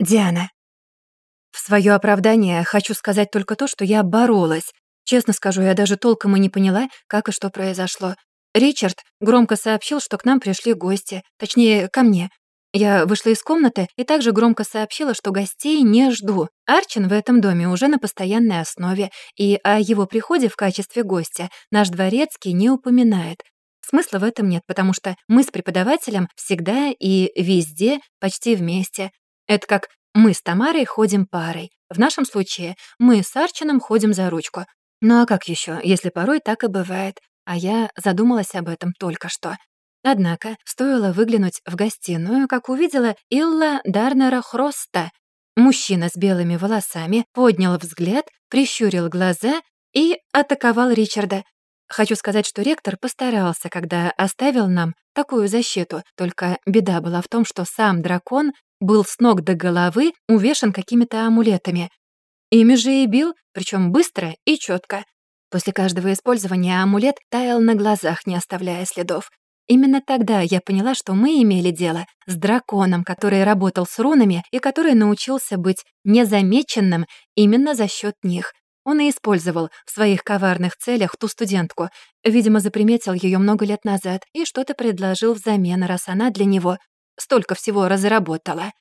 Диана. В свое оправдание хочу сказать только то, что я боролась. Честно скажу, я даже толком и не поняла, как и что произошло. Ричард громко сообщил, что к нам пришли гости, точнее, ко мне. Я вышла из комнаты и также громко сообщила, что гостей не жду. Арчин в этом доме уже на постоянной основе, и о его приходе в качестве гостя наш дворецкий не упоминает. Смысла в этом нет, потому что мы с преподавателем всегда и везде почти вместе. Это как мы с Тамарой ходим парой. В нашем случае мы с Арчином ходим за ручку. Ну а как еще, если порой так и бывает? А я задумалась об этом только что. Однако стоило выглянуть в гостиную, как увидела Илла Дарнера Хроста. Мужчина с белыми волосами поднял взгляд, прищурил глаза и атаковал Ричарда. Хочу сказать, что ректор постарался, когда оставил нам такую защиту, только беда была в том, что сам дракон был с ног до головы увешан какими-то амулетами. Ими же и бил, причем быстро и четко. После каждого использования амулет таял на глазах, не оставляя следов. Именно тогда я поняла, что мы имели дело с драконом, который работал с рунами и который научился быть незамеченным именно за счет них. Он и использовал в своих коварных целях ту студентку. Видимо, заприметил ее много лет назад и что-то предложил взамен, раз она для него столько всего разработала.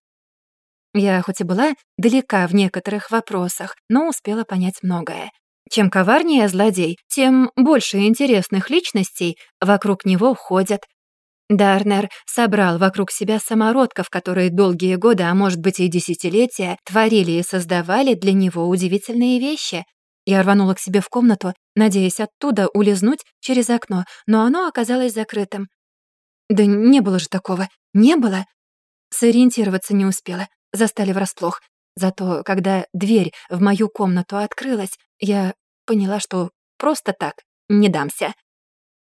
Я хоть и была далека в некоторых вопросах, но успела понять многое. Чем коварнее злодей, тем больше интересных личностей вокруг него ходят. Дарнер собрал вокруг себя самородков, которые долгие годы, а может быть и десятилетия, творили и создавали для него удивительные вещи. Я рванула к себе в комнату, надеясь оттуда улизнуть через окно, но оно оказалось закрытым. Да не было же такого, не было. Сориентироваться не успела, застали врасплох. Зато, когда дверь в мою комнату открылась, я поняла, что просто так не дамся.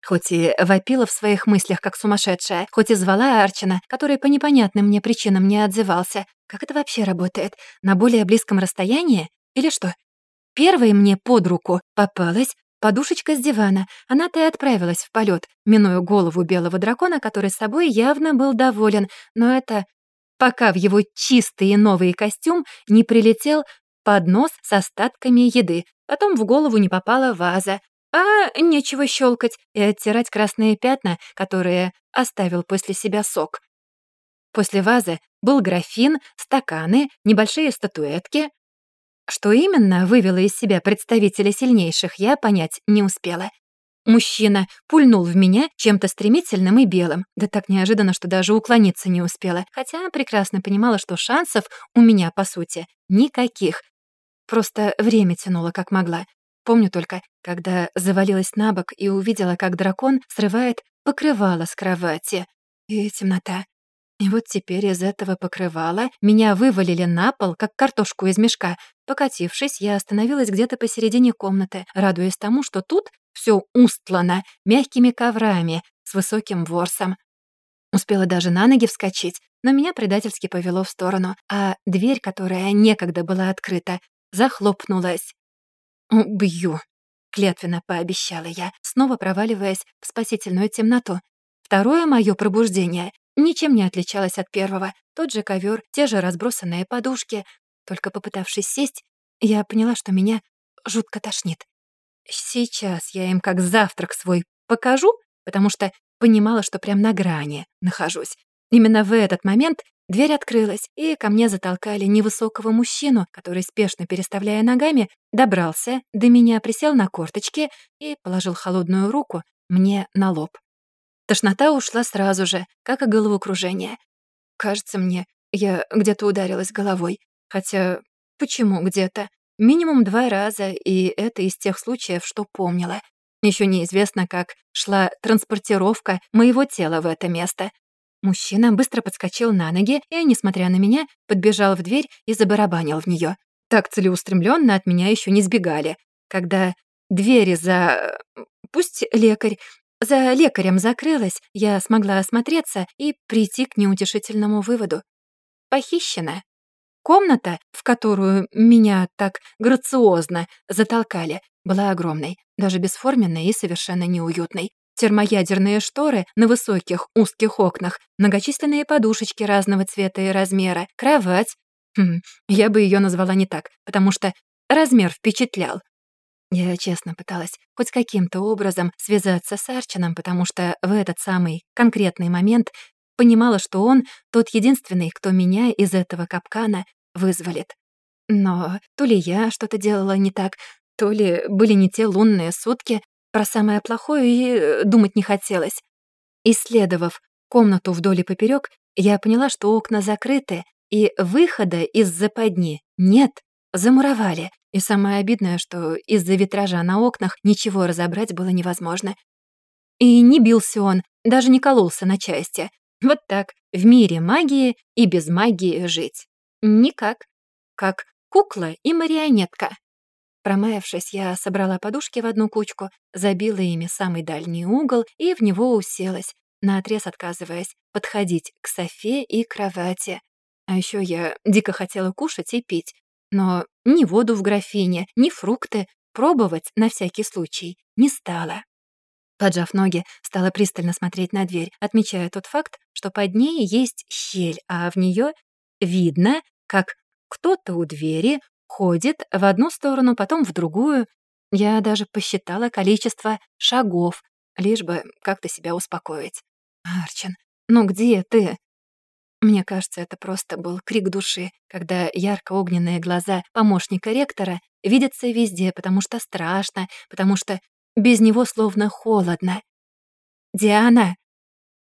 Хоть и вопила в своих мыслях, как сумасшедшая, хоть и звала Арчина, который по непонятным мне причинам не отзывался. Как это вообще работает? На более близком расстоянии? Или что? Первой мне под руку попалась подушечка с дивана. Она-то и отправилась в полет, минуя голову белого дракона, который с собой явно был доволен. Но это пока в его чистый и новый костюм не прилетел поднос с остатками еды. Потом в голову не попала ваза. А нечего щелкать и оттирать красные пятна, которые оставил после себя сок. После вазы был графин, стаканы, небольшие статуэтки. Что именно вывело из себя представителя сильнейших, я понять не успела. Мужчина пульнул в меня чем-то стремительным и белым, да так неожиданно, что даже уклониться не успела, хотя прекрасно понимала, что шансов у меня, по сути, никаких. Просто время тянуло, как могла. Помню только, когда завалилась на бок и увидела, как дракон срывает покрывало с кровати. И темнота. И вот теперь из этого покрывала меня вывалили на пол, как картошку из мешка. Покатившись, я остановилась где-то посередине комнаты, радуясь тому, что тут все устлано мягкими коврами с высоким ворсом. Успела даже на ноги вскочить, но меня предательски повело в сторону, а дверь, которая некогда была открыта, захлопнулась. «Убью!» — клятвенно пообещала я, снова проваливаясь в спасительную темноту. Второе мое пробуждение ничем не отличалось от первого. Тот же ковер, те же разбросанные подушки. Только попытавшись сесть, я поняла, что меня жутко тошнит. Сейчас я им как завтрак свой покажу, потому что понимала, что прям на грани нахожусь. Именно в этот момент дверь открылась, и ко мне затолкали невысокого мужчину, который, спешно переставляя ногами, добрался до меня, присел на корточки и положил холодную руку мне на лоб. Тошнота ушла сразу же, как и головокружение. Кажется мне, я где-то ударилась головой. Хотя, почему где-то? Минимум два раза, и это из тех случаев, что помнила. Еще неизвестно, как шла транспортировка моего тела в это место. Мужчина быстро подскочил на ноги и, несмотря на меня, подбежал в дверь и забарабанил в нее. Так целеустремленно от меня еще не сбегали. Когда двери за... пусть лекарь... За лекарем закрылась, я смогла осмотреться и прийти к неутешительному выводу. Похищена. Комната, в которую меня так грациозно затолкали, была огромной, даже бесформенной и совершенно неуютной. Термоядерные шторы на высоких узких окнах, многочисленные подушечки разного цвета и размера, кровать, Хм, я бы ее назвала не так, потому что размер впечатлял. Я честно пыталась хоть каким-то образом связаться с Арчином, потому что в этот самый конкретный момент понимала, что он тот единственный, кто меня из этого капкана вызволит. Но то ли я что-то делала не так, то ли были не те лунные сутки, про самое плохое и думать не хотелось. Исследовав комнату вдоль и поперёк, я поняла, что окна закрыты, и выхода из западни нет, замуровали. И самое обидное, что из-за витража на окнах ничего разобрать было невозможно. И не бился он, даже не кололся на части. Вот так, в мире магии и без магии жить. Никак. Как кукла и марионетка. Промаявшись, я собрала подушки в одну кучку, забила ими самый дальний угол и в него уселась, наотрез отказываясь подходить к софе и кровати. А еще я дико хотела кушать и пить, но ни воду в графине, ни фрукты пробовать на всякий случай не стала. Поджав ноги, стала пристально смотреть на дверь, отмечая тот факт, что под ней есть щель, а в нее видно, как кто-то у двери ходит в одну сторону, потом в другую. Я даже посчитала количество шагов, лишь бы как-то себя успокоить. «Арчин, ну где ты?» Мне кажется, это просто был крик души, когда ярко-огненные глаза помощника ректора видятся везде, потому что страшно, потому что без него словно холодно. «Диана!»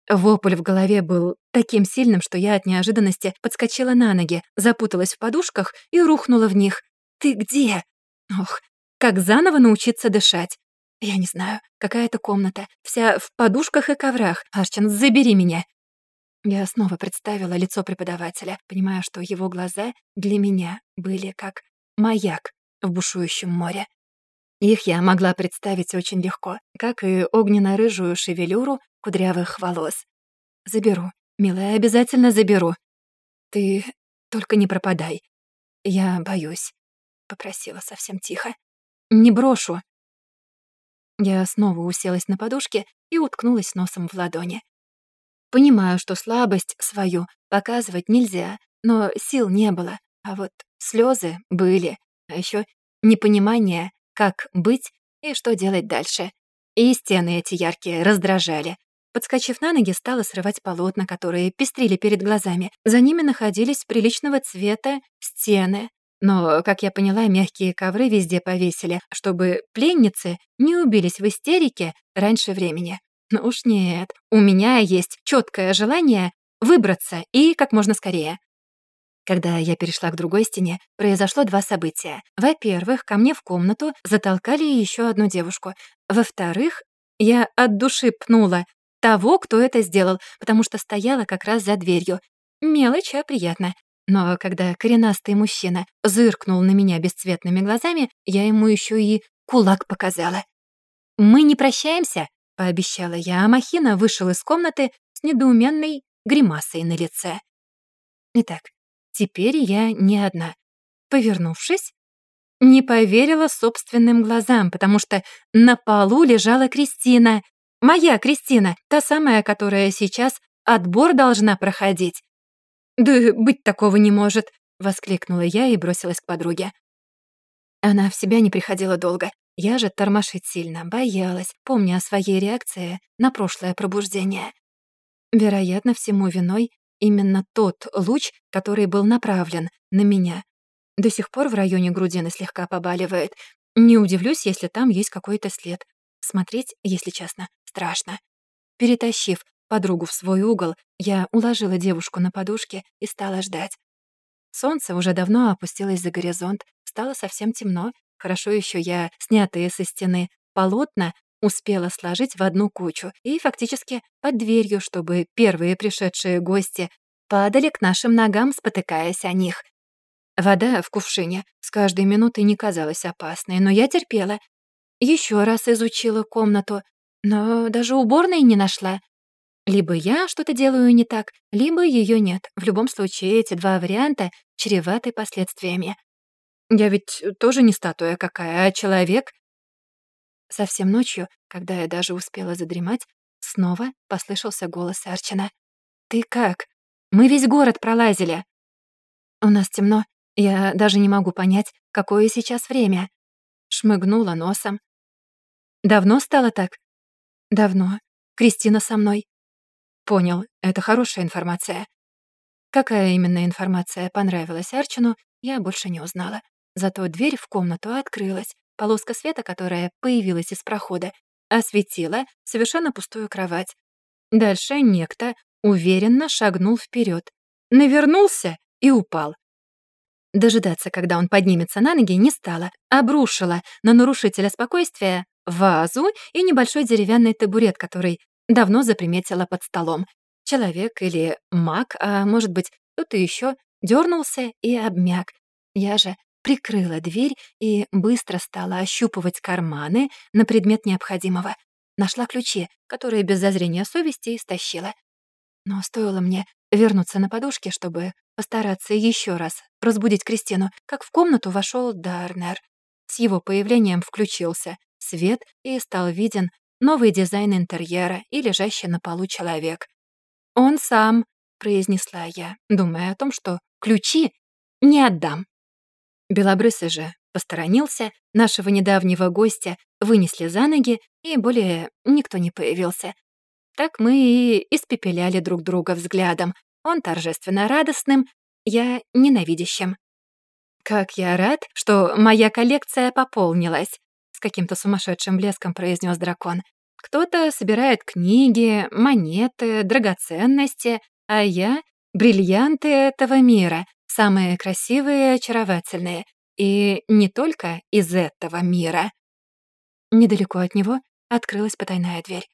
Вопль в голове был таким сильным, что я от неожиданности подскочила на ноги, запуталась в подушках и рухнула в них. «Ты где?» Ох, как заново научиться дышать. Я не знаю, какая-то комната, вся в подушках и коврах. Арчин, забери меня. Я снова представила лицо преподавателя, понимая, что его глаза для меня были как маяк в бушующем море. Их я могла представить очень легко, как и огненно-рыжую шевелюру кудрявых волос. Заберу, милая, обязательно заберу. Ты только не пропадай. Я боюсь, — попросила совсем тихо. Не брошу. Я снова уселась на подушке и уткнулась носом в ладони. Понимаю, что слабость свою показывать нельзя, но сил не было, а вот слезы были, а еще непонимание, как быть и что делать дальше. И стены эти яркие раздражали. Подскочив на ноги, стала срывать полотна, которые пестрили перед глазами. За ними находились приличного цвета стены. Но, как я поняла, мягкие ковры везде повесили, чтобы пленницы не убились в истерике раньше времени. Но уж нет, у меня есть четкое желание выбраться и как можно скорее. Когда я перешла к другой стене, произошло два события. Во-первых, ко мне в комнату затолкали еще одну девушку. Во-вторых, я от души пнула того, кто это сделал, потому что стояла как раз за дверью. Мелочь, а приятно. Но когда коренастый мужчина зыркнул на меня бесцветными глазами, я ему еще и кулак показала. «Мы не прощаемся?» — пообещала я, а Махина вышел из комнаты с недоуменной гримасой на лице. Итак, Теперь я не одна. Повернувшись, не поверила собственным глазам, потому что на полу лежала Кристина. Моя Кристина, та самая, которая сейчас отбор должна проходить. «Да быть такого не может», — воскликнула я и бросилась к подруге. Она в себя не приходила долго. Я же тормошить сильно боялась, помня о своей реакции на прошлое пробуждение. Вероятно, всему виной именно тот луч, который был направлен на меня. До сих пор в районе грудины слегка побаливает. Не удивлюсь, если там есть какой-то след. Смотреть, если честно, страшно. Перетащив подругу в свой угол, я уложила девушку на подушке и стала ждать. Солнце уже давно опустилось за горизонт, стало совсем темно. Хорошо еще я, снятые со стены полотна, успела сложить в одну кучу и фактически под дверью, чтобы первые пришедшие гости падали к нашим ногам, спотыкаясь о них. Вода в кувшине с каждой минутой не казалась опасной, но я терпела. Еще раз изучила комнату, но даже уборной не нашла. Либо я что-то делаю не так, либо ее нет. В любом случае, эти два варианта чреваты последствиями. Я ведь тоже не статуя какая, а человек, Совсем ночью, когда я даже успела задремать, снова послышался голос Арчина. «Ты как? Мы весь город пролазили!» У нас темно. Я даже не могу понять, какое сейчас время. Шмыгнула носом. Давно стало так? Давно. Кристина со мной. Понял, это хорошая информация. Какая именно информация понравилась Арчину, я больше не узнала. Зато дверь в комнату открылась. Полоска света, которая появилась из прохода, осветила совершенно пустую кровать. Дальше некто уверенно шагнул вперед, навернулся и упал. Дожидаться, когда он поднимется на ноги, не стала. Обрушила на нарушителя спокойствия вазу и небольшой деревянный табурет, который давно заприметила под столом. Человек или маг, а может быть, кто-то еще, дернулся и обмяк. Я же прикрыла дверь и быстро стала ощупывать карманы на предмет необходимого. Нашла ключи, которые без зазрения совести истощила. Но стоило мне вернуться на подушке, чтобы постараться еще раз разбудить Кристину, как в комнату вошел Дарнер. С его появлением включился свет и стал виден новый дизайн интерьера и лежащий на полу человек. «Он сам», — произнесла я, думая о том, что ключи не отдам. Белобрысый же посторонился, нашего недавнего гостя вынесли за ноги, и более никто не появился. Так мы и испепеляли друг друга взглядом. Он торжественно радостным, я ненавидящим. «Как я рад, что моя коллекция пополнилась», — с каким-то сумасшедшим блеском произнес дракон. «Кто-то собирает книги, монеты, драгоценности, а я — бриллианты этого мира, самые красивые и очаровательные, и не только из этого мира». Недалеко от него открылась потайная дверь.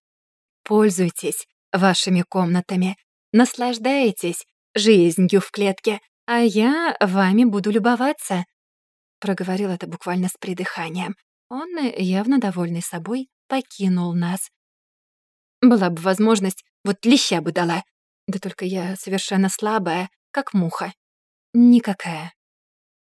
«Пользуйтесь вашими комнатами, наслаждайтесь жизнью в клетке, а я вами буду любоваться», проговорил это буквально с придыханием. Он, явно довольный собой, покинул нас. Была бы возможность, вот леща бы дала. Да только я совершенно слабая, как муха. Никакая.